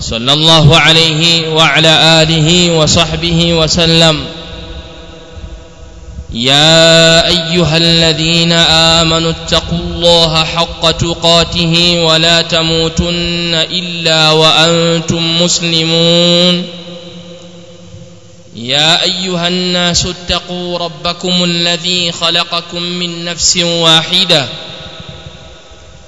صلى الله عليه وعلى آله وصحبه وسلم. يا أيها الذين آمنوا اتقوا الله حق تقاته ولا تموتن إلا وأنتم مسلمون. يا أيها الناس اتقوا ربكم الذي خلقكم من نفس واحدة.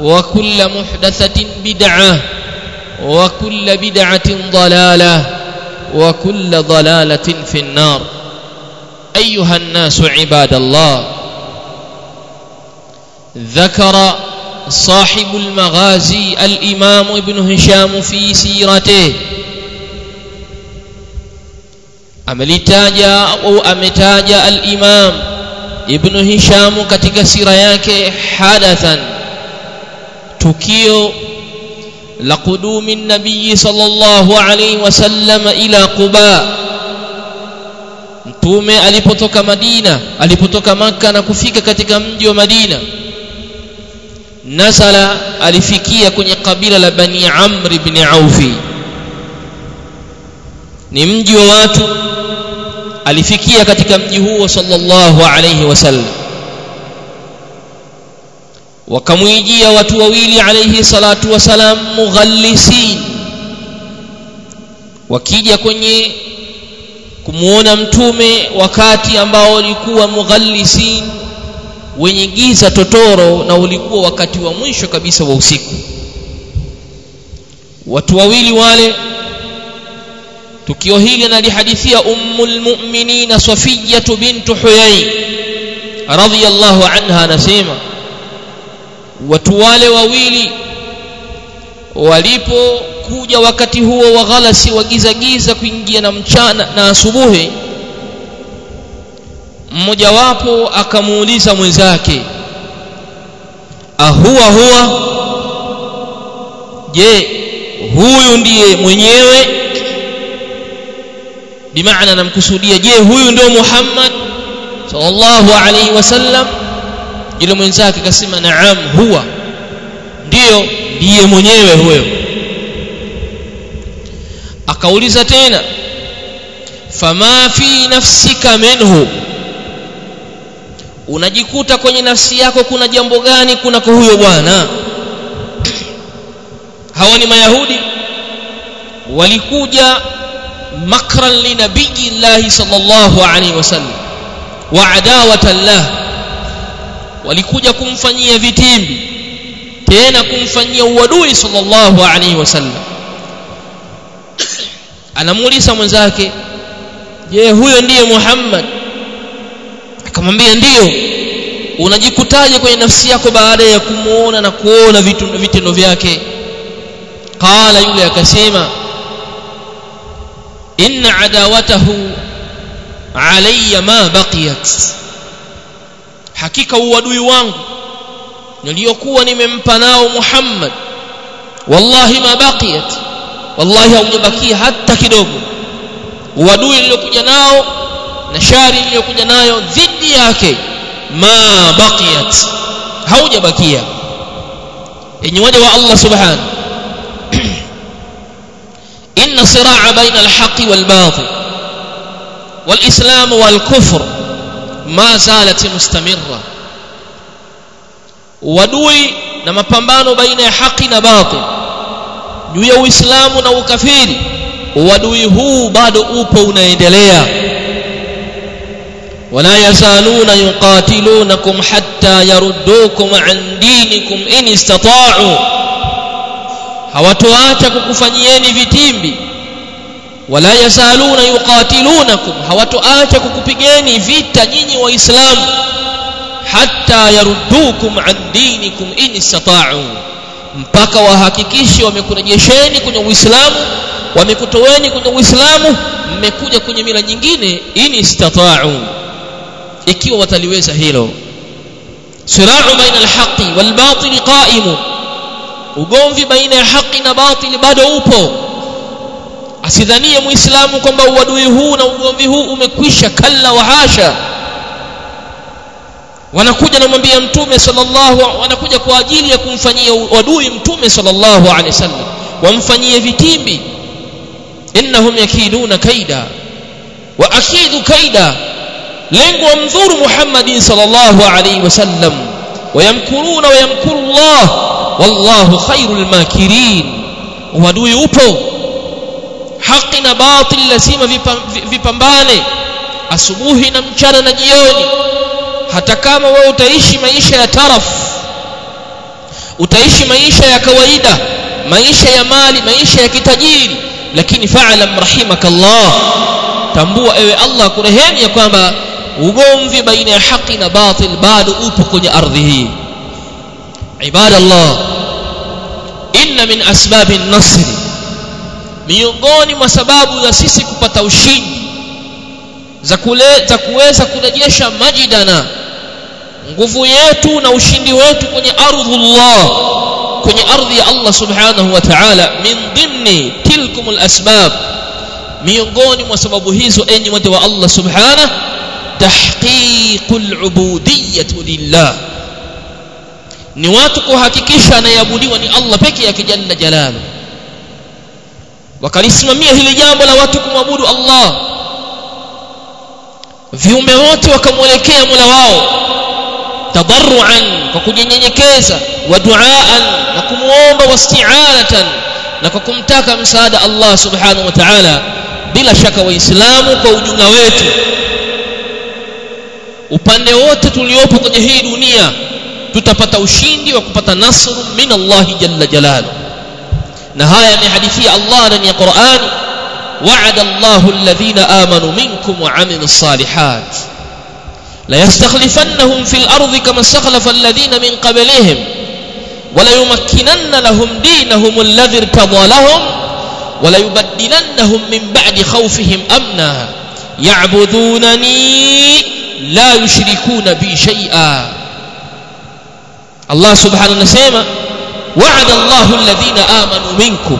وكل محدثة بدعة وكل بدعة ضلالة وكل ضلالة في النار. أيها الناس عباد الله ذكر صاحب المغازي الإمام ابن هشام في سيرته. amelitaja au ametaja al-Imam Ibn Hisham katika sira tukio la kudumi nabii sallallahu alaihi wasallam ila Quba. Mtume alipotoka Madina alipotoka maka na kufika katika mji wa Madina nasala alifikia kwenye kabila la Bani Amr ibn Aufi ni mji wa watu alifikia katika mji huo sallallahu alaihi wasallam wakamwijia watu wawili alayhi salatu wasalam mughallisin wakija kwenye kumuona mtume wakati ambao ulikuwa mughallisin wenye giza totoro na ulikuwa wakati wa mwisho kabisa wa usiku. Watu wawili wale tukio hili nalihadithia ummul mu'minin Safiyya bint Huyay radhiyallahu anha anasema watu wale wawili walipokuja wakati huo wa ghalasi wa giza giza kuingia na mchana na asubuhi mmoja wapo akamuuliza mwenzake ahuwa huwa je huyu ndiye mwenyewe? Bimaana namkusudia je huyu ndio Muhammad sallallahu alaihi wasallam yule mwenzake akasema naam huwa. Ndiyo ndiye mwenyewe huyo. Akauliza tena fama fi nafsika minhu? Unajikuta kwenye nafsi yako kuna jambo gani kunako huyo bwana? Hawa ni mayahudi. Walikuja makran linabiyillahi sallallahu alaihi wasallam wa adawatan lahu walikuja kumfanyia vitimbi tena kumfanyia uadui sallallahu alaihi wasallam anamuuliza mwenzake je huyo ndiye Muhammad? Akamwambia ndiyo. Unajikutaje kwenye nafsi yako baada ya kumuona na kuona vitu vitendo vyake? Qala yule akasema inna adawatahu alayya ma baqiyat hakika uadui wangu niliokuwa nimempa nao Muhammad wallahi mabaqiyat wallahi haujabakia hata kidogo. Uadui niliokuja nao na shari niliokuja nayo dhidi yake ma baqiyat haujabakia yenye waja wa Allah subhanahu. Inna siraa baina alhaqi walbatil walislam walkufr ma zalat mustamirra. Wadui na mapambano baina ya haki na batil. Juu ya uislamu na ukafiri wadui huu bado upo unaendelea. Wala yazaluna yuqatilunakum hatta yaruddukum an dinikum in istata'u. Hawatoacha kukufanyieni vitimbi wala yazaluna yuqatilunakum. Hawatoacha kukupigeni vita nyinyi waislamu hatta yaruddukum an dinikum in istata'u. Mpaka wahakikishe wamekurejesheni kwenye uislamu wamekutoweni kwenye uislamu mmekuja kwenye mila nyingine in istata'u. Ikiwa wataliweza hilo. Sira'u baina alhaqi walbatili qa'imun. Ugomvi baina ya haki na batili bado upo asidhanie muislamu kwamba uadui huu na ugomvi huu umekwisha kalla wa hasha. Wanakuja namwambia mtume sallallahu wanakuja kwa ajili ya kumfanyia wadui mtume sallallahu alaihi wasallam. Wamfanyie vitimbi. Innahum yakiduna kaida. Wa akidu kaida. Lengo wamdhuru muhammadin sallallahu alaihi wasallam. Wayamkuruna wayamkuru Allah. Wallahu khairul makirin. Uadui upo haki na batil lazima vipambane asubuhi na mchana na jioni. Hata kama wewe utaishi maisha ya taraf utaishi maisha ya kawaida maisha ya mali maisha ya kitajiri lakini fa'lam rahimakallah tambua ewe Allah kurehemu ya kwamba ugomvi baina ya haki na batil bado upo kwenye ardhi hii. Ibadallah inna min asbabi nasri miongoni mwa sababu za sisi kupata ushindi za kule za kuweza kurejesha majidana nguvu yetu na ushindi wetu kwenye ardhullah kwenye ardhi ya Allah subhanahu wa ta'ala min dhimni tilkum alasbab miongoni mwa sababu hizo enyi wote wa Allah subhanahu tahqiqul ubudiyyah lillah ni watu kuhakikisha anayeabudiwa ni Allah peke yake jalla jalalu wakalisimamia hili jambo la watu kumwabudu Allah. Viumbe wote wakamwelekea Mola wao tadarruan kwa kujinyenyekeza wa duaan na kumuomba wasti'anatan na kwa kumtaka msaada Allah subhanahu wa ta'ala. Bila shaka waislamu kwa ujumla wetu upande wote tuliopo kwenye hii dunia tutapata ushindi wa kupata nasru min Allah jalla jalalu na haya yamehadithia Allah ndani ya Qur'an وعد الله الذين آمنوا منكم وعملوا الصالحات ليستخلفنهم في الأرض كما استخلف الذين من قبلهم وليمكنن لهم دينهم الذي ارتضى لهم وليبدلنهم من بعد خوفهم أمنا يعبدونني لا يشركون بي شيئا الله سبحانه نسيما wa'ada Allahu alladhina amanu minkum.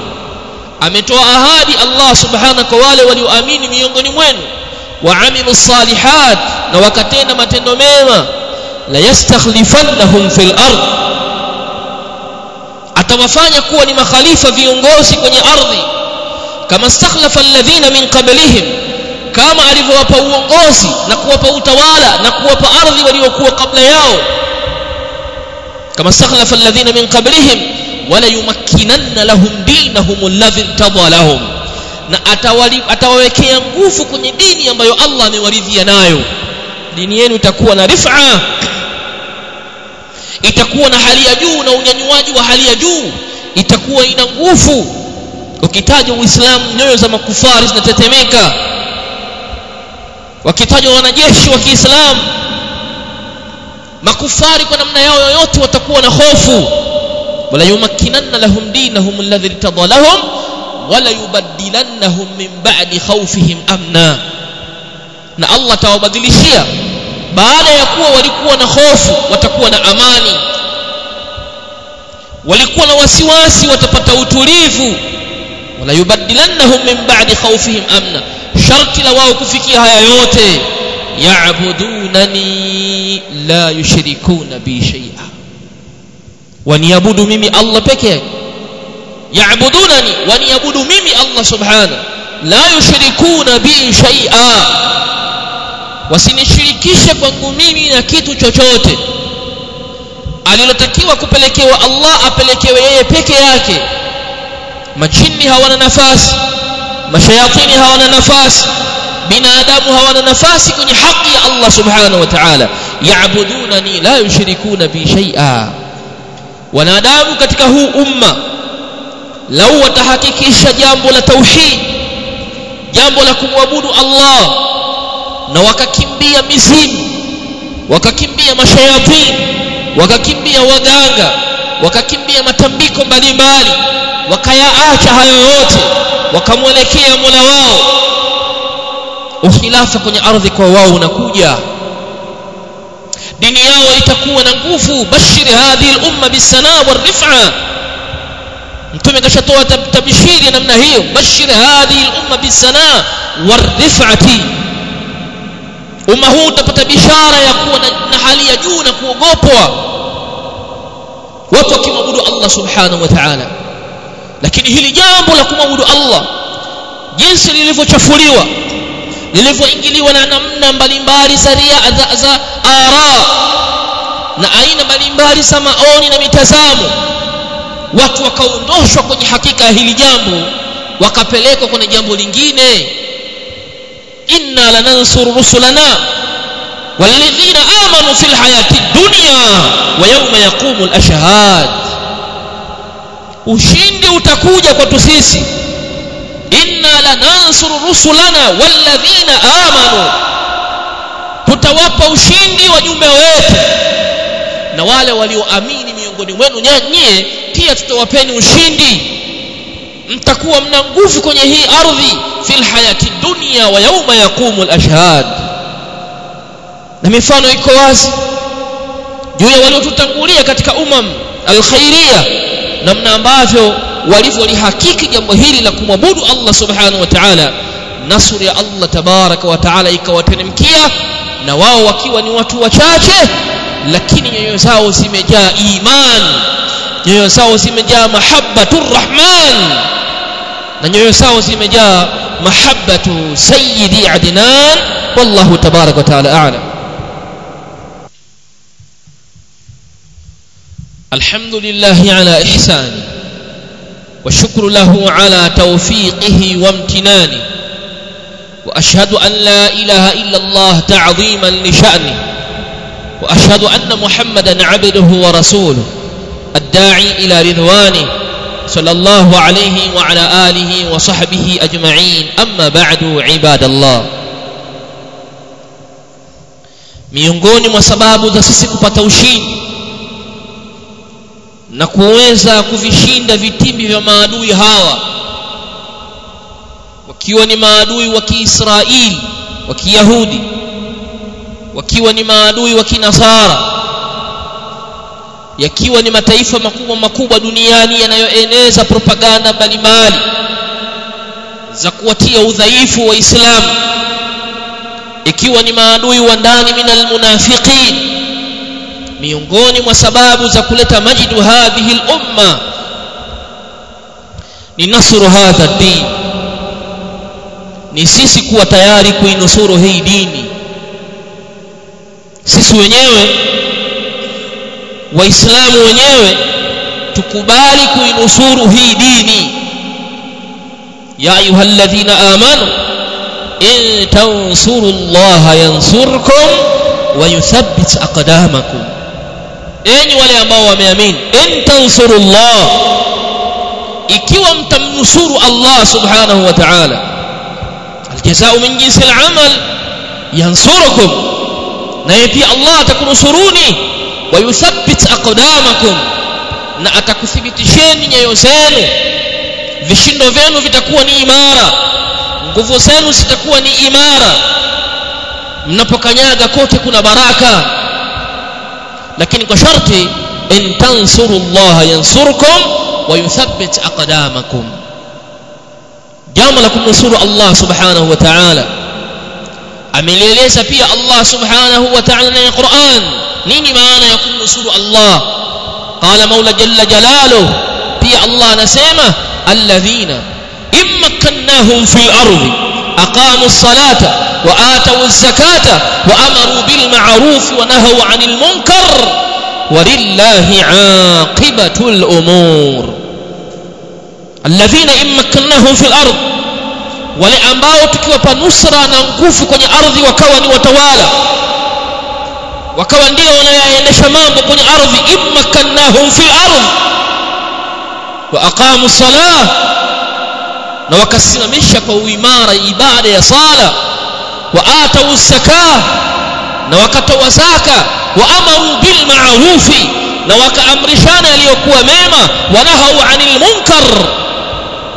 Ametoa ahadi Allah subhanahu kwa wale walioamini miongoni mwenu. Waamilu salihat na wakatenda matendo mema. La yastakhlifannahum fil ard. Atawafanya kuwa ni makhalifa viongozi kwenye ardhi. Kama stakhlafa alladhina min qablihim. Kama alivyowapa uongozi na kuwapa utawala na kuwapa ardhi waliokuwa kabla yao kama stakhlafa alladhina min qablihim wala yumakkinanna lahum dinahum alladhi irtada lahum. Na atawawekea nguvu kwenye dini ambayo Allah amewaridhia nayo. Dini yenu itakuwa na rif'a. Itakuwa na hali ya juu na unyanyuaji wa hali ya juu. Itakuwa ina nguvu. Ukitaja uislamu nyoyo za makufari zinatetemeka. Wakitajwa wanajeshi wa Kiislamu makufari kwa namna yao yoyote watakuwa na hofu. Wala yumakkinanna lahum dinahum alladhi irtada lahum wala yubaddilannahum min ba'di khawfihim amna. Na Allah tawabadilishia baada ya kuwa walikuwa na hofu watakuwa na amani. Walikuwa na wasiwasi watapata utulivu. Wala yubaddilannahum min ba'di khawfihim amna. Sharti la wao kufikia haya yote ya'budunani la yushrikuna bi shay'a. Waniabudu mimi Allah peke yake ya'budunani waniabudu mimi Allah subhana. La yushrikuna bi shay'a. Wasinishirikishe kwangu mimi na kitu chochote. Alilotakiwa kupelekewa Allah apelekewe yeye peke yake. Majini hawana nafasi. Mashayatini hawana nafasi binadamu hawana nafasi kwenye haki ya Allah subhanahu wa ta'ala. Ya'budunani la yushrikuna bi shay'a. Wanadamu katika huu umma lau watahakikisha jambo la tauhid jambo la kumwabudu Allah na wakakimbia mizimu wakakimbia mashayatini wakakimbia waganga wakakimbia matambiko mbalimbali wakayaacha hayo yote wakamwelekea Mola wao ukhilafa kwenye ardhi kwa wao unakuja. Dini yao itakuwa na nguvu. Bashir hadhihi al-umma bisana warif'a mtume kashatoa tabishiri namna hiyo. Bashir hadhihi al-umma bisana warif'ati umma huu utapata bishara ya kuwa na hali ya juu na kuogopwa. Watu wakimwabudu Allah subhanahu wa ta'ala. Lakini hili jambo la kumwabudu Allah jinsi lilivyochafuliwa lilivyoingiliwa na namna mbalimbali za ria za, za ara na aina mbalimbali za maoni na mitazamo watu wakaondoshwa kwenye hakika ya hili jambo wakapelekwa kwenye jambo lingine inna lanansuru rusulana والذين آمنوا في الحياة الدنيا ويوم يقوم الأشهاد ushindi utakuja kwetu sisi inna lanansuru rusulana walladhina amanu. Tutawapa ushindi wajumbe wetu na wale walioamini miongoni mwenu nyie pia tutawapeni ushindi. Mtakuwa mna nguvu kwenye hii ardhi fil hayati dunya wa yauma yaqumu al-ashhad na mifano iko wazi juu ya waliotutangulia katika umam al-khairiyah namna ambavyo walivyolihakiki jambo hili la kumwabudu Allah subhanahu wa ta'ala nasri ya Allah tabaraka wa ta'ala ikawateremkia na wao wakiwa ni watu wachache lakini nyoyo zao zimejaa iman nyoyo zao zimejaa mahabbatur rahman na nyoyo zao zimejaa mahabbatu sayyidi adnan wallahu tabaraka wa ta'ala a'lam الحمد لله على إحسانه والشكر له على توفيقه وامتنانه. وأشهد أن لا إله إلا الله تعظيما لشأنه. وأشهد أن محمدا عبده ورسوله. الداعي إلى رضوانه. صلى الله عليه وعلى آله وصحبه أجمعين. أما بعد عباد الله. miongoni mwa sababu za kupata ushindi na kuweza kuvishinda vitimbi vya maadui hawa wakiwa ni maadui wa Kiisraeli wa Kiyahudi wakiwa ni maadui wa Kinasara yakiwa ni mataifa makubwa makubwa duniani yanayoeneza propaganda mbalimbali za kuwatia udhaifu wa Uislamu ikiwa ni maadui wa ndani minal munafiqin miongoni mwa sababu za kuleta majidu hadhihi al-umma ni nasru hadha din ni sisi kuwa tayari kuinusuru hii dini. Sisi wenyewe waislamu wenyewe tukubali kuinusuru hii dini. Ya ayyuhalladhina amanu in tansuru allaha yansurkum wa yuthabbit aqdamakum enyi wale ambao wameamini in tansurullah ikiwa mtamnusuru Allah subhanahu wa ta'ala aljazaa min jinsi al'amal yansurukum na pia Allah atakunusuruni wa yuthabbit aqdamakum na atakuthibitisheni nyayo zenu vishindo vyenu vitakuwa ni imara nguvu zenu zitakuwa ni imara. Mnapokanyaga kote kuna baraka lakini kwa sharti in tansuru Allah yansurkum wa yuthabbit aqdamakum jambo la kumnusuru Allah subhanahu wa ta'ala amelieleza pia Allah subhanahu wa ta'ala na Qur'an nini maana ya kumnusuru Allah qala maula jalla jalaluhu pia Allah anasema alladhina immakannahum fil ardi aqamu as-salata wa atu وأمروا بالمعروف ونهوا عن المنكر ولله wa nahaw الذين immakannahum fil ardi wale ambao tukiwapa nusra na nguvu kwenye ardhi wakawa ni watawala wakawa ndio wanayaendesha mambo kwenye ardhi immakannahum fil ardh wa aqamu salah na wakasimamisha kwa uimara ibada ya sala wa atau zakah na wakatoa zaka wa amaru bil ma'rufi na wakaamrishana yaliyokuwa mema wanahau anil munkar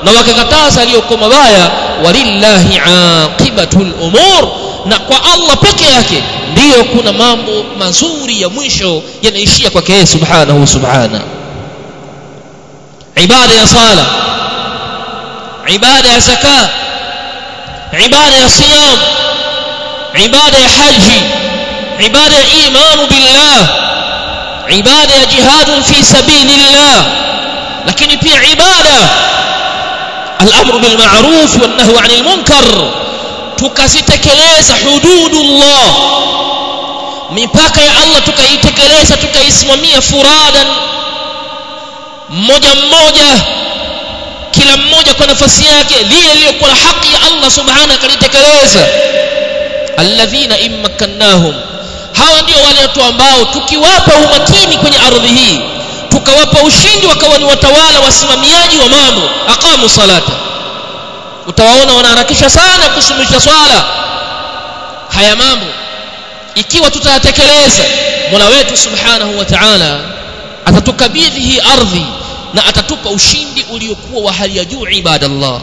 na wakakataza yaliyokuwa mabaya walillahi aqibatul umur na kwa Allah peke yake ndiyo kuna mambo mazuri ya mwisho yanaishia kwake yeye subhanahu subhana. Ibada ya sala ibada ya zakat ibada ya siyam عباده حج عباده ايمان بالله عباده جهاد في سبيل الله. لكن في عبادة الأمر بالمعروف والنهي عن المنكر. تكستكلز حدود الله من ميقاك يا الله تكيتكلز تكيسماميه فرادا مmoja mmoja kila mmoja kwa nafasi yake dhili iliyokuwa haki ya Allah subhanahu wa ta'ala alladhina immakannahum. Hawa ndio wale watu ambao tukiwapa umakini kwenye ardhi hii tukawapa ushindi wakawa ni watawala wasimamiaji wa mambo aqamu salata. Utawaona wanaharakisha sana kusumisha swala. Haya mambo ikiwa tutayatekeleza Mola wetu Subhanahu wa Ta'ala atatukabidhi hii ardhi na atatupa ushindi uliokuwa wa hali ya juu ibadallah.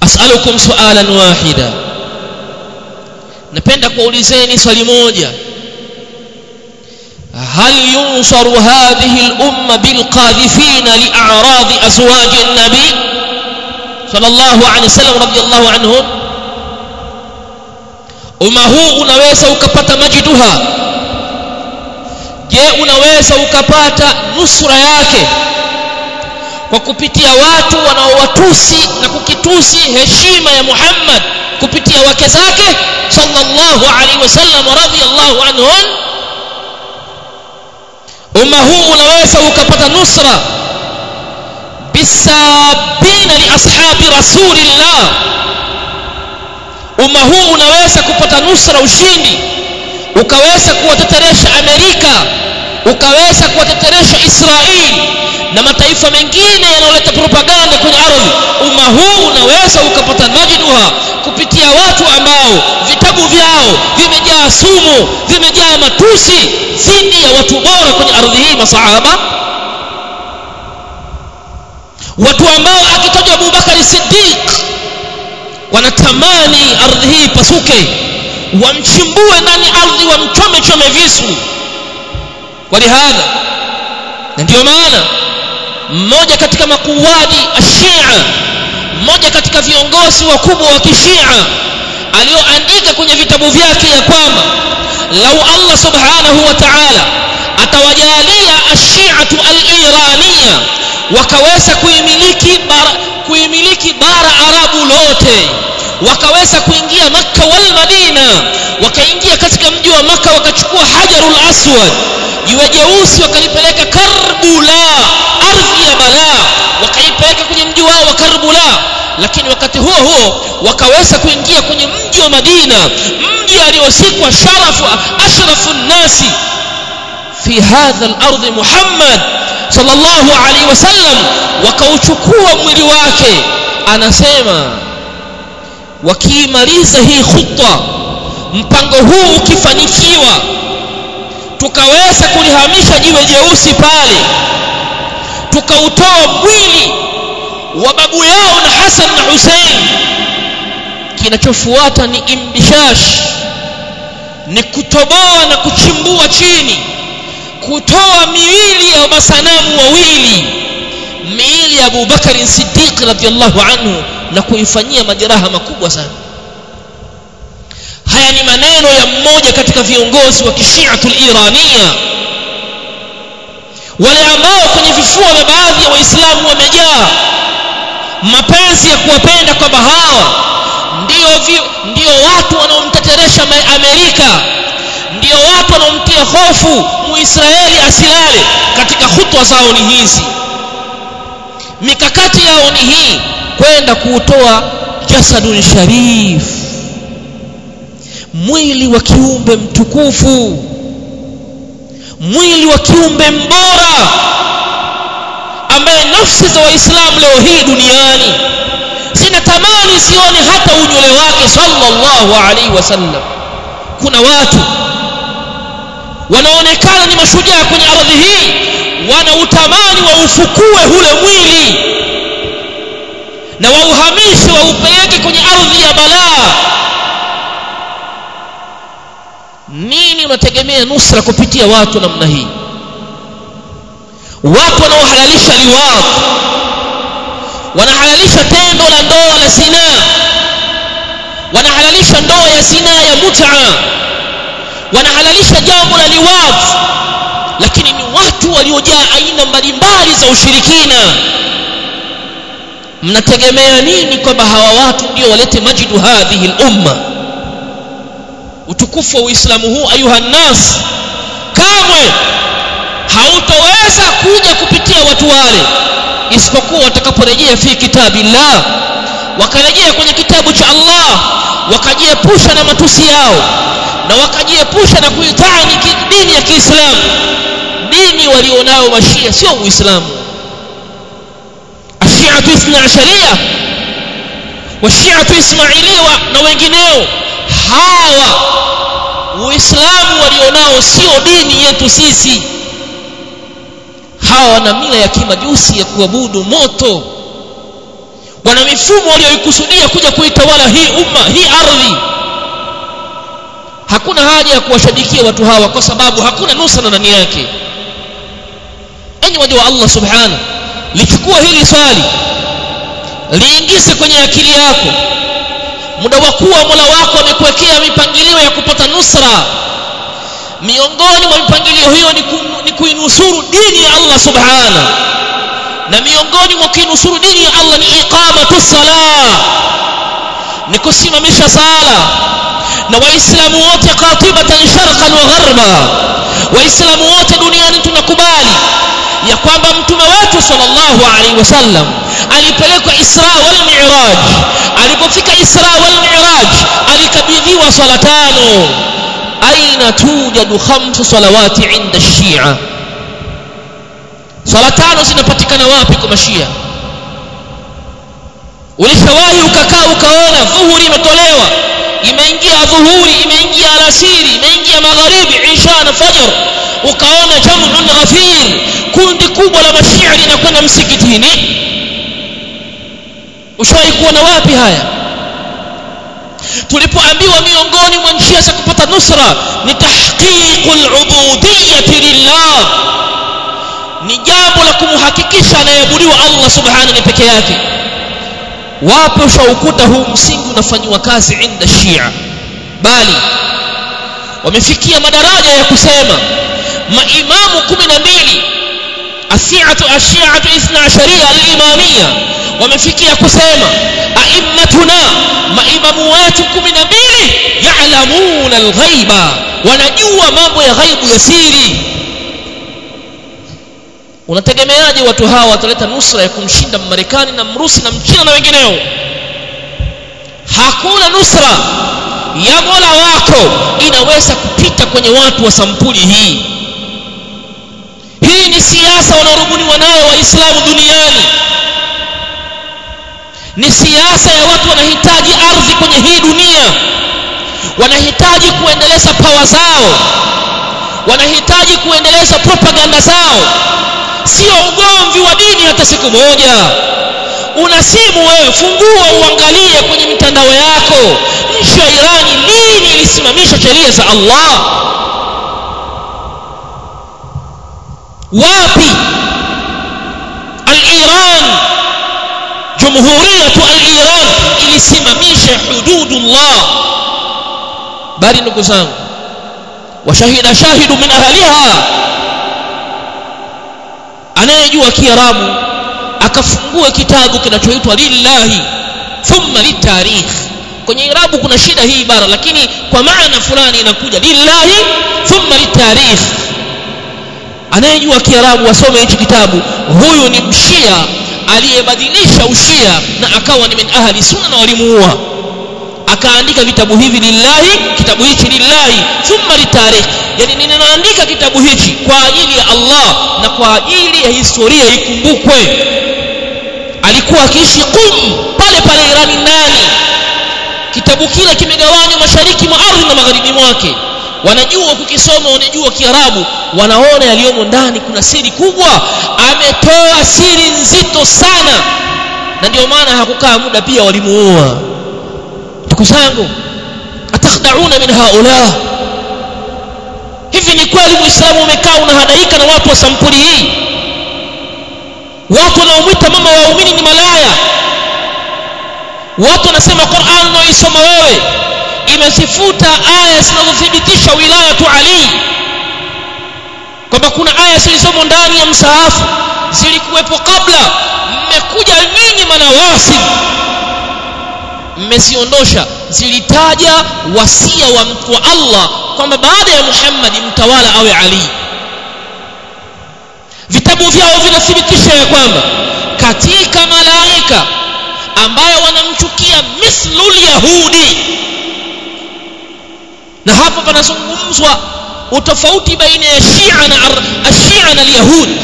As'alukum su'alan wahida napenda kuulizeni swali moja هل ينصر هذه الأمة بالقاذفين لأعراض أزواج النبي صلى الله عليه وسلم رضي الله عنهم umma huu unaweza ukapata majiduha je unaweza ukapata nusra yake kwa kupitia watu wanaowatusi na kukitusi heshima ya Muhammad kupitia wake zake sallallahu alaihi wasallam radhiyallahu anhum umma huu unaweza ukapata nusra. Bisabina li ashabi rasulillah. Umma huu unaweza kupata nusra ushindi. Ukaweza kuwateteresha Amerika ukaweza kuwateteresha Israeli na mataifa mengine yanayoleta propaganda kwenye ardhi. Umma huu unaweza ukapata najduha kupitia watu ambao vitabu vyao vimejaa sumu vimejaa matusi dhidi ya watu bora kwenye ardhi hii masahaba. Watu ambao akitajwa Abubakar Siddiq wanatamani ardhi hii pasuke wamchimbue ndani ardhi wamchome chome visu walihadha na ndio maana mmoja katika makuwadi ashia mmoja katika viongozi wakubwa wa kishia alioandika kwenye vitabu vyake ya kwamba lau Allah subhanahu wa ta'ala atawajalia ashiatu al-iraniya wakaweza kuimiliki bara kuimiliki bara arabu lote wakaweza kuingia makka wal madina wakaingia katika mji wa makka wakachukua hajarul aswad jiwe jeusi wakalipeleka karbula ardhi ya balaa wakaipeleka kwenye mji wao wa karbula lakini wakati huo huo wakaweza kuingia kwenye mji wa madina mji aliosikwa sharafu ashrafu nnasi fi hadha al-ardh muhammad sallallahu alaihi wasallam wakauchukua mwili wake anasema wakiimaliza hii khutwa mpango huu ukifanikiwa tukaweza kulihamisha jiwe jeusi pale tukautoa mwili wa babu yao na Hassan na Hussein. Kinachofuata ni imbishash ni kutoboa na kuchimbua chini kutoa miili ya masanamu wawili miili ya Abu Bakar Siddiq radhiallahu anhu na kuifanyia majeraha makubwa sana. Haya ni maneno ya mmoja katika viongozi wa kishiatul irania. Wale ambao kwenye vifua vya baadhi ya waislamu wamejaa mapenzi ya kuwapenda kwamba hawa ndio, ndio watu wanaomteteresha amerika ndio watu wanaomtia hofu muisraeli asilale katika hutwa zao ni hizi. Mikakati yao ni hii kwenda kuutoa jasadun sharif. Mwili wa kiumbe mtukufu. Mwili wa kiumbe mbora. Ambaye nafsi za waislamu leo hii duniani zinatamani sione hata unyole wake sallallahu alaihi wasallam. Kuna watu wanaonekana ni mashujaa kwenye ardhi hii wanautamani waufukue ule mwili na wauhamishe waupeleke kwenye ardhi ya balaa. Nini unategemea nusra kupitia watu namna hii? Watu wanaohalalisha liwaq wanahalalisha tendo la ndoa la zinaa wanahalalisha ndoa ya zinaa ya mutaa wanahalalisha jambo la liwaq lakini ni watu waliojaa aina mbalimbali za ushirikina mnategemea nini kwamba hawa watu ndio walete majidu hadhihi lumma utukufu wa uislamu huu ayuha nnas kamwe hautoweza kuja kupitia watu wale isipokuwa watakaporejea fi kitabillah wakarejea kwenye kitabu cha allah wakajiepusha na matusi yao na wakajiepusha na kuitani dini ya kiislamu. Dini walionao mashia sio uislamu ashiatu ithna asharia washiatu ismailiwa na wengineo. Hawa uislamu walionao sio dini yetu sisi. Hawa wana mila ya kimajusi ya kuabudu moto. Wana mifumo walioikusudia kuja kuitawala hii umma hii ardhi. Hakuna haja ya kuwashadikia watu hawa kwa sababu hakuna nusa na ndani yake. Enyi waja wa allah subhanahu lichukua hili swali. Liingize kwenye akili yako. Muda wa kuwa mola wako amekuwekea mipangilio ya kupata nusra. Miongoni mwa mipangilio hiyo ni, ku, ni kuinusuru dini ya allah subhana. Na miongoni mwa kuinusuru dini ya allah ni iqamatu sala ni kusimamisha sala. Na waislamu wote qatibatan sharqan wa gharba. Waislamu wote duniani tunakubali ya kwamba mtume wetu sallallahu alaihi wasallam alipelekwa isra wal mi'raj. Alipofika isra wal mi'raj alikabidhiwa swala tano. Aina tujadu khamsu salawati inda shia? Swala tano zinapatikana wapi kwa mashia ulishawahi ukakaa ukaona dhuhuri imetolewa? Imeingia dhuhuri imeingia alasiri imeingia magharibi isha na fajr. Ukaona jamun ghafir kundi kubwa la mashia linakwenda msikitini. Ushawahi kuona wapi haya? Tulipoambiwa miongoni mwa njia za kupata nusra ni tahqiqu lubudiyyati lillah. Ni jambo la kumhakikisha anayeabudiwa allah subhanahu ni peke yake wapi ushaukuta huu msingi unafanyiwa kazi inda shia. Bali wamefikia madaraja ya kusema maimamu kumi na mbili asiatu ashiatu ithna asharia alimamia wamefikia kusema aimmatuna maimamu wetu kumi na mbili yalamuna alghaiba. Wanajua mambo ya ghaibu ya siri unategemeaje watu hawa wataleta nusra ya kumshinda mmarekani na mrusi na mchina na wengineo? Hakuna nusra ya mola wako inaweza kupita kwenye watu wa sampuli hii. Hii ni siasa wanaorubuniwa nayo waislamu duniani. Ni siasa ya watu wanahitaji ardhi kwenye hii dunia. Wanahitaji kuendeleza pawa zao. Wanahitaji kuendeleza propaganda zao sio ugomvi wa dini hata siku moja. Una simu wewe fungua uangalie kwenye mitandao yako. Nchi ya irani lini ilisimamisha sheria za allah? Wapi? Al-iran. Jumhuriyatu al-iran ilisimamisha hududullah. Bali ndugu zangu washahida shahidu min ahliha anayejua kiarabu akafungue kitabu kinachoitwa lillahi thumma litarikh. Kwenye irabu kuna shida hii ibara lakini kwa maana fulani inakuja. Lillahi thumma litarikh. Anayejua kiarabu asome hichi kitabu huyu ni mshia aliyebadilisha ushia na akawa ni min ahli sunna na walimuua akaandika vitabu hivi lillahi kitabu hichi lillahi thumma litarikh yani ninaandika kitabu hichi kwa ajili ya Allah na kwa ajili ya historia ikumbukwe. Alikuwa akiishi Qum pale pale Irani ndani. Kitabu kile kimegawanywa mashariki mwa ardhi na magharibi mwake. Wanajua kukisoma wanajua kiarabu. Wanaona yaliyomo ndani kuna siri kubwa. Ametoa siri nzito sana. Na ndio maana hakukaa muda pia walimuua ndugu zangu atakhdauna min haula. Hivi ni kweli muislamu umekaa unahadaika na watu wa sampuli hii? Watu wanaomwita mama waumini ni malaya. Watu wanasema Qur'an unaoisoma wewe imezifuta aya zinazothibitisha wilaya tu Ali. Kwamba kuna aya zilizomo ndani ya msaafu zilikuwepo kabla. Mmekuja nyinyi manawasib mmeziondosha. Zilitaja wasia wa wa Allah kwamba baada ya Muhammad mtawala awe Ali. Vitabu vyao vinathibitisha ya kwamba katika malaika ambayo wanamchukia mithlul yahudi na hapo panazungumzwa utofauti baina ya Shia na Ashia na Yahudi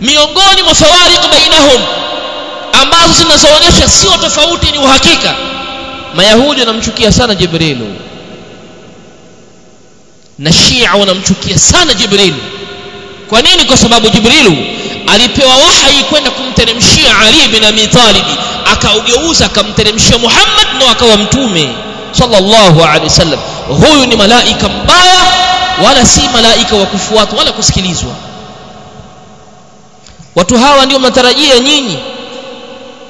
miongoni mwa fawariq bainahum ambazo zinazoonyesha sio tofauti ni uhakika. Mayahudi wanamchukia sana Jibrilu. Na Shia wanamchukia sana Jibrilu. Kwa nini? Kwa sababu Jibrilu alipewa wahi kwenda kumteremshia Ali bin Abi talibi akaugeuza akamteremshia Muhammad na akawa mtume. Sallallahu alaihi wasallam. Huyu ni malaika mbaya wala si malaika wa kufuatwa wala kusikilizwa. Watu hawa ndio matarajia nyinyi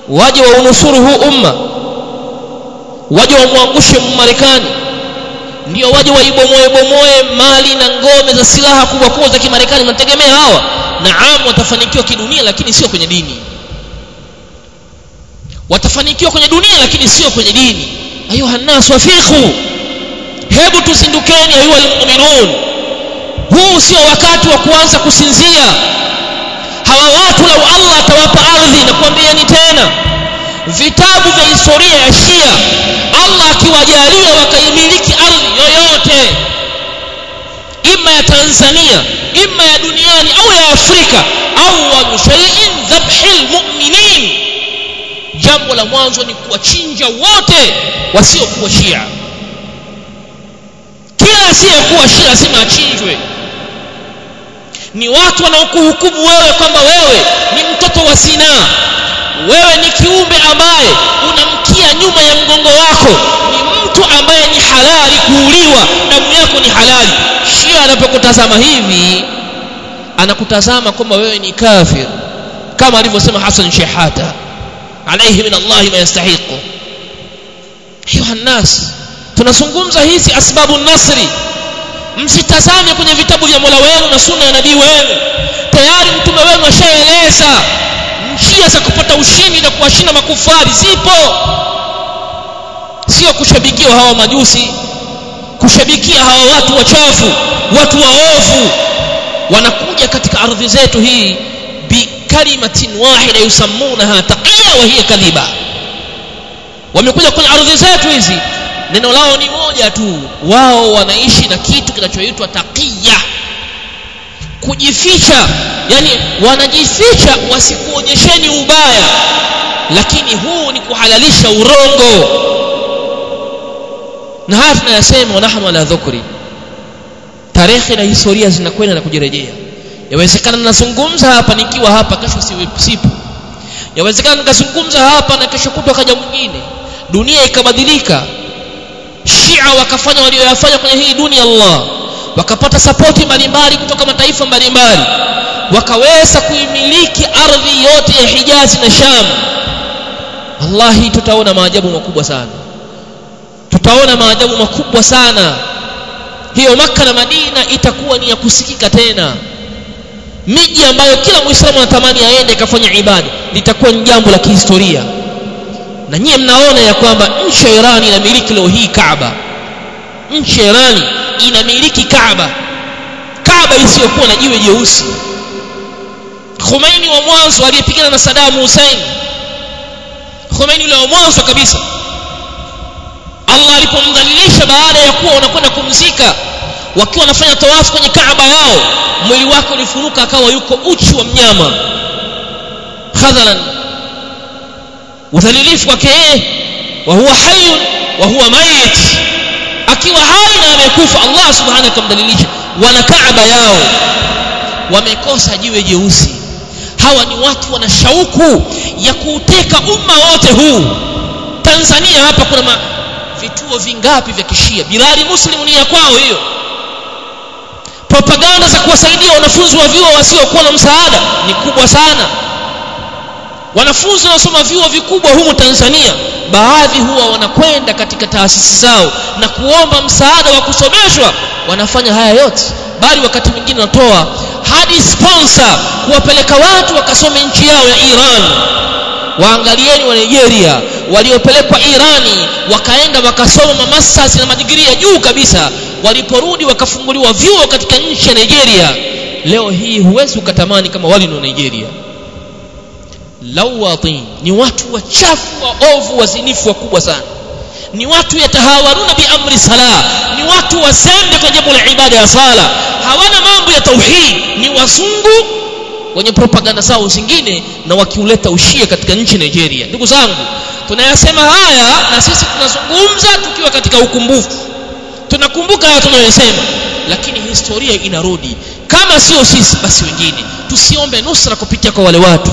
waje waunusuru huu umma. Waje wamwangushe mmarekani. Ndio waje waibomoe bomoe mali na ngome za silaha kubwa kubwa za kimarekani. Mnategemea hawa? Naam watafanikiwa kidunia lakini sio kwenye dini. Watafanikiwa kwenye dunia lakini sio kwenye dini. Ayuha nnas wafiqhu hebu tuzindukeni ayuha almu'minun. Huu sio wakati wa kuanza kusinzia hawa watu lau Allah atawapa ardhi na kuambieni tena. Vitabu vya historia ya Shia Allah akiwajalia wakaimiliki ardhi yoyote. Ima ya Tanzania ima ya duniani au ya Afrika awwalu shay'in dhabhil mu'minin. Jambo la mwanzo ni kuwachinja wote wasiokuwa Shia. Kila asiyekuwa Shia lazima achinjwe ni watu wanaokuhukumu wewe kwamba wewe ni mtoto wa sinaa wewe ni kiumbe ambaye unamkia nyuma ya mgongo wako. Ni mtu ambaye ni halali kuuliwa. Damu yako ni halali. Shia anapokutazama hivi anakutazama kwamba wewe ni kafir. Kama alivyosema Hassan Shehata alayhi min Allah ma yastahiqu. Hiyo nas tunazungumza hizi asbabu nasri msitazame kwenye vitabu vya Mola wenu na sunna ya nabii wenu. Tayari mtume wenu ashaeleza. Njia za kupata ushindi na kuwashinda makufari zipo. Sio kushabikia hawa majusi kushabikia hawa watu wachafu watu waovu. Wanakuja katika ardhi zetu hii bikalimatin wahida yusammunaha taqiya wa hiya kadhiba wamekuja kwenye ardhi zetu hizi neno lao ni moja tu. Wao wanaishi na kitu kinachoitwa taqiya kujificha yani wanajificha wasikuonyesheni ubaya. Lakini huu ni kuhalalisha urongo. Na haya tunayasema wanahnu ala dhukri. Tarehe na historia zinakwenda na kujirejea. Yawezekana nazungumza hapa nikiwa hapa kesho sipo. Yawezekana nikazungumza hapa na kesho kutwa kaja mwingine. Dunia ikabadilika Shia wakafanya walioyafanya kwenye hii dunia Allah. Wakapata sapoti mbalimbali kutoka mataifa mbalimbali. Wakaweza kuimiliki ardhi yote ya Hijazi na Sham. Wallahi tutaona maajabu makubwa sana. Tutaona maajabu makubwa sana. Hiyo maka na madina itakuwa ni ya kusikika tena. Miji ambayo kila muislamu anatamani aende akafanya ibada litakuwa ni jambo la kihistoria na nyie mnaona ya kwamba nchi ya irani inamiliki leo hii kaaba. Nchi ya irani inamiliki kaaba. Kaaba isiyokuwa na jiwe jeusi. Khomeini wa mwanzo aliyepigana na Saddam Hussein. Khomeini yule wa mwanzo kabisa. Allah alipomdhalilisha baada ya kuwa wanakwenda kumzika wakiwa wanafanya tawafu kwenye kaaba yao mwili wake ulifuruka akawa yuko uchi wa mnyama. Khadhalan udhalilifu wake yeye wa huwa hayun wa huwa mayit. Akiwa hai na amekufa allah subhanahu akamdhalilisha wana kaaba yao wamekosa jiwe jeusi. Hawa ni watu wana shauku ya kuuteka umma wote huu. Tanzania hapa kuna ma, vituo vingapi vya kishia? Bilali muslimu ni ya kwao hiyo. Propaganda za kuwasaidia wanafunzi wa vyuo wasiokuwa na msaada ni kubwa sana wanafunzi wanaosoma vyuo vikubwa humu tanzania baadhi huwa wanakwenda katika taasisi zao na kuomba msaada wa kusomeshwa. Wanafanya haya yote bali wakati mwingine wanatoa hadi sponsor kuwapeleka watu wakasome nchi yao ya iran. Waangalieni wa nigeria waliopelekwa irani wakaenda wakasoma masters na madigiri ya juu kabisa waliporudi wakafunguliwa vyuo katika nchi ya nigeria. Leo hii huwezi ukatamani kama wali wa nigeria lawatin ni watu wachafu wa ovu wazinifu wakubwa sana. Ni watu yatahawaruna biamri sala ni watu wasende kwa jambo la ibada ya sala. Hawana mambo ya tauhid. Ni wazungu wenye propaganda zao zingine na wakiuleta ushia katika nchi Nigeria. Ndugu zangu tunayasema haya na sisi tunazungumza tukiwa katika ukumbufu. Tunakumbuka haya tunayosema lakini historia inarudi. Kama sio sisi basi wengine. Tusiombe nusra kupitia kwa wale watu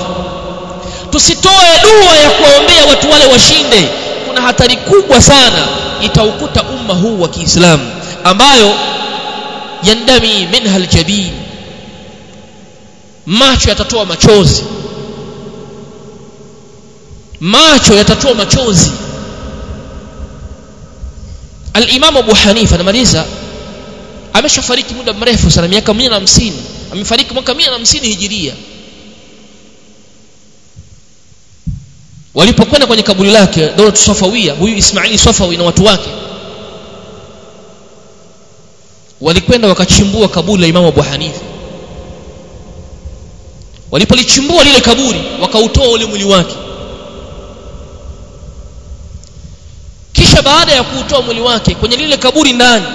tusitoe dua ya kuwaombea watu wale washinde. Kuna hatari kubwa sana itaukuta umma huu wa Kiislamu ambayo yandami minha aljabin macho yatatoa machozi. Macho yatatoa machozi. al-Imam Abu Hanifa namaliza ameshafariki muda mrefu sana miaka 150 amefariki mwaka 150 hijiria walipokwenda kwenye kaburi lake dola Safawia huyu Ismaili Safawi na watu wake walikwenda wakachimbua kaburi la Imamu Abu Hanifa. Walipolichimbua lile kaburi wakautoa ule mwili wake. Kisha baada ya kuutoa mwili wake kwenye lile kaburi ndani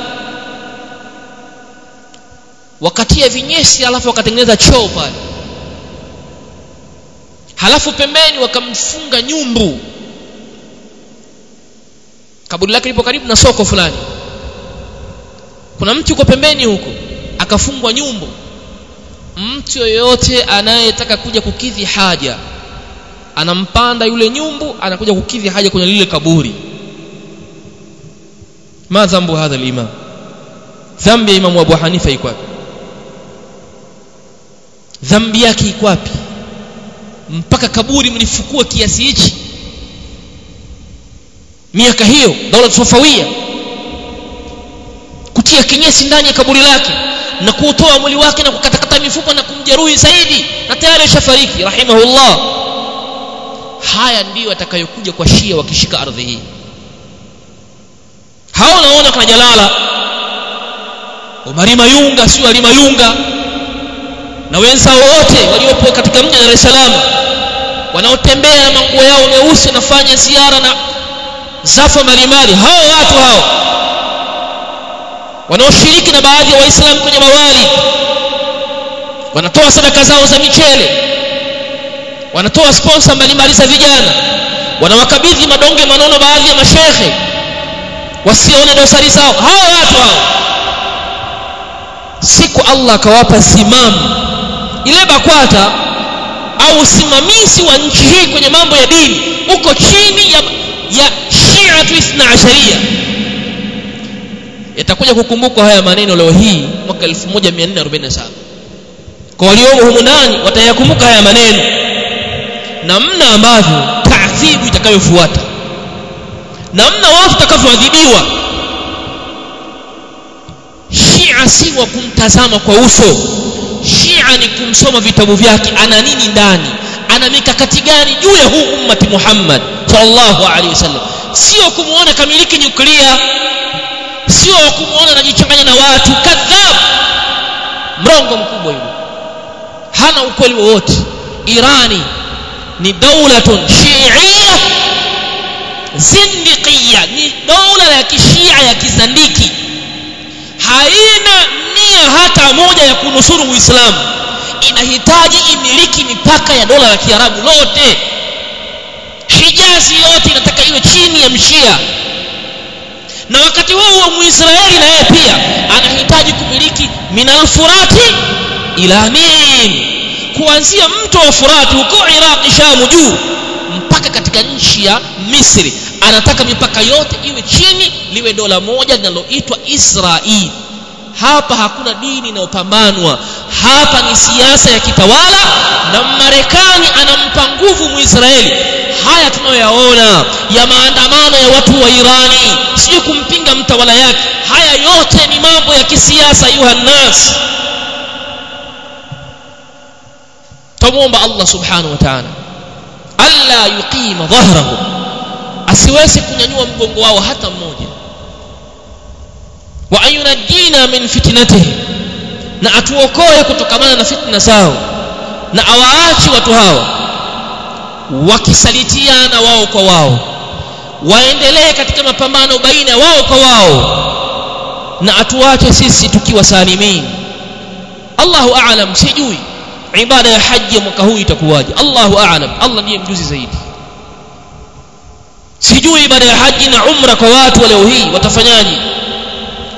wakatia vinyesi alafu wakatengeneza choo pale halafu pembeni wakamfunga nyumbu. Kaburi lake lipo karibu na soko fulani. Kuna mtu yuko pembeni huko akafungwa nyumbu. Mtu yoyote anayetaka kuja kukidhi haja anampanda yule nyumbu anakuja kukidhi haja kwenye lile kaburi. Ma dhambu hadha al-imam? Dhambi ya imamu Abu Hanifa iko wapi? Dhambi yake iko wapi mpaka kaburi mlifukua kiasi hichi? Miaka hiyo daula safawia kutia kinyesi ndani ya kaburi lake na kuutoa mwili wake na kukatakata mifupa na kumjeruhi zaidi na tayari ashafariki rahimahullah. Haya ndiyo atakayokuja kwa shia wakishika ardhi hii. Hao naona kwa jalala? Umarima Mayunga sio Ali Mayunga na wenzao wote waliopo katika mji wa Dar es Salaam wanaotembea na manguo yao meusi wanafanya ziara na zafa mbalimbali hao watu hao wanaoshiriki na baadhi ya wa waislamu kwenye mawali wanatoa sadaka zao za michele wanatoa sponsor mbalimbali za vijana wanawakabidhi madonge manono baadhi ya mashehe wasione dosari zao. Hao watu hao siku Allah akawapa simamu ile BAKWATA au usimamizi wa nchi hii kwenye mambo ya dini uko chini ya, ya Shia Ithna Asharia. Yatakuja kukumbukwa haya maneno leo hii mwaka 1447 kwa waliomo humu ndani watayakumbuka haya maneno. Namna ambavyo taadhibu itakayofuata. Namna watu watakavyoadhibiwa. Shia si wa kumtazama kwa uso ni kumsoma vitabu vyake ana nini ndani? Ana mikakati gani juu ya huu ummati muhammad sallallahu alaihi wasallam? Sio kumuona kamiliki nyuklia sio kumuona anajichanganya na watu kadhab! Mrongo mkubwa yule. Hana ukweli wowote. Irani ni daulatun shiia zindiqia ni dola ya kishia ya kizandiki. Haina nia hata moja ya kunusuru uislamu inahitaji imiliki mipaka ya dola la kiarabu lote. Hijazi yote inataka iwe chini ya mshia. Na wakati huo huo muisraeli na yeye pia anahitaji kumiliki minal furati ila min kuanzia mto wa furati huko iraq shamu juu mpaka katika nchi ya misri. Anataka mipaka yote iwe chini liwe dola moja linaloitwa israeli hapa hakuna dini inayopambanwa. Hapa ni siasa ya kitawala na marekani anampa nguvu muisraeli haya tunayoyaona ya maandamano ya watu wa irani sijui kumpinga mtawala yake. Haya yote ni mambo ya kisiasa yuhannas tamwomba allah subhanahu wa taala alla yuqima dhahrahum asiwezi kunyanyua mgongo wao hata mmoja wa ayunajina min fitnatihi na atuokoe kutokamana na fitna zao na awaachi watu hao wakisalitiana wao kwa wao waendelee katika mapambano baina wao kwa wao na atuache sisi tukiwa salimin Allahu a'lam sijui ibada ya haji mwaka huu itakuwaje. Allahu a'lam Allah ndiye mjuzi zaidi. Sijui ibada ya haji na umra kwa watu wa leo hii watafanyaje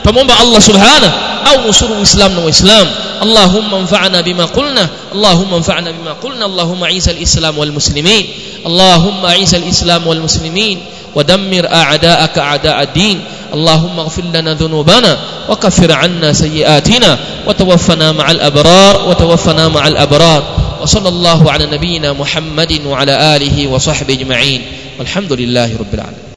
tumomba Allah subhanahu. Au nusuru uislamu na waislamu اللهم انفعنا بما قلنا اللهم انفعنا بما قلنا اللهم اعز الاسلام والمسلمين اللهم اعز الاسلام والمسلمين ودمر اعداءك اعداء الدين اللهم اغفر لنا ذنوبنا وكفر عنا سيئاتنا وتوفنا مع الابرار وتوفنا مع الابرار وصلى الله على نبينا محمد وعلى اله وصحبه اجمعين والحمد لله رب العالمين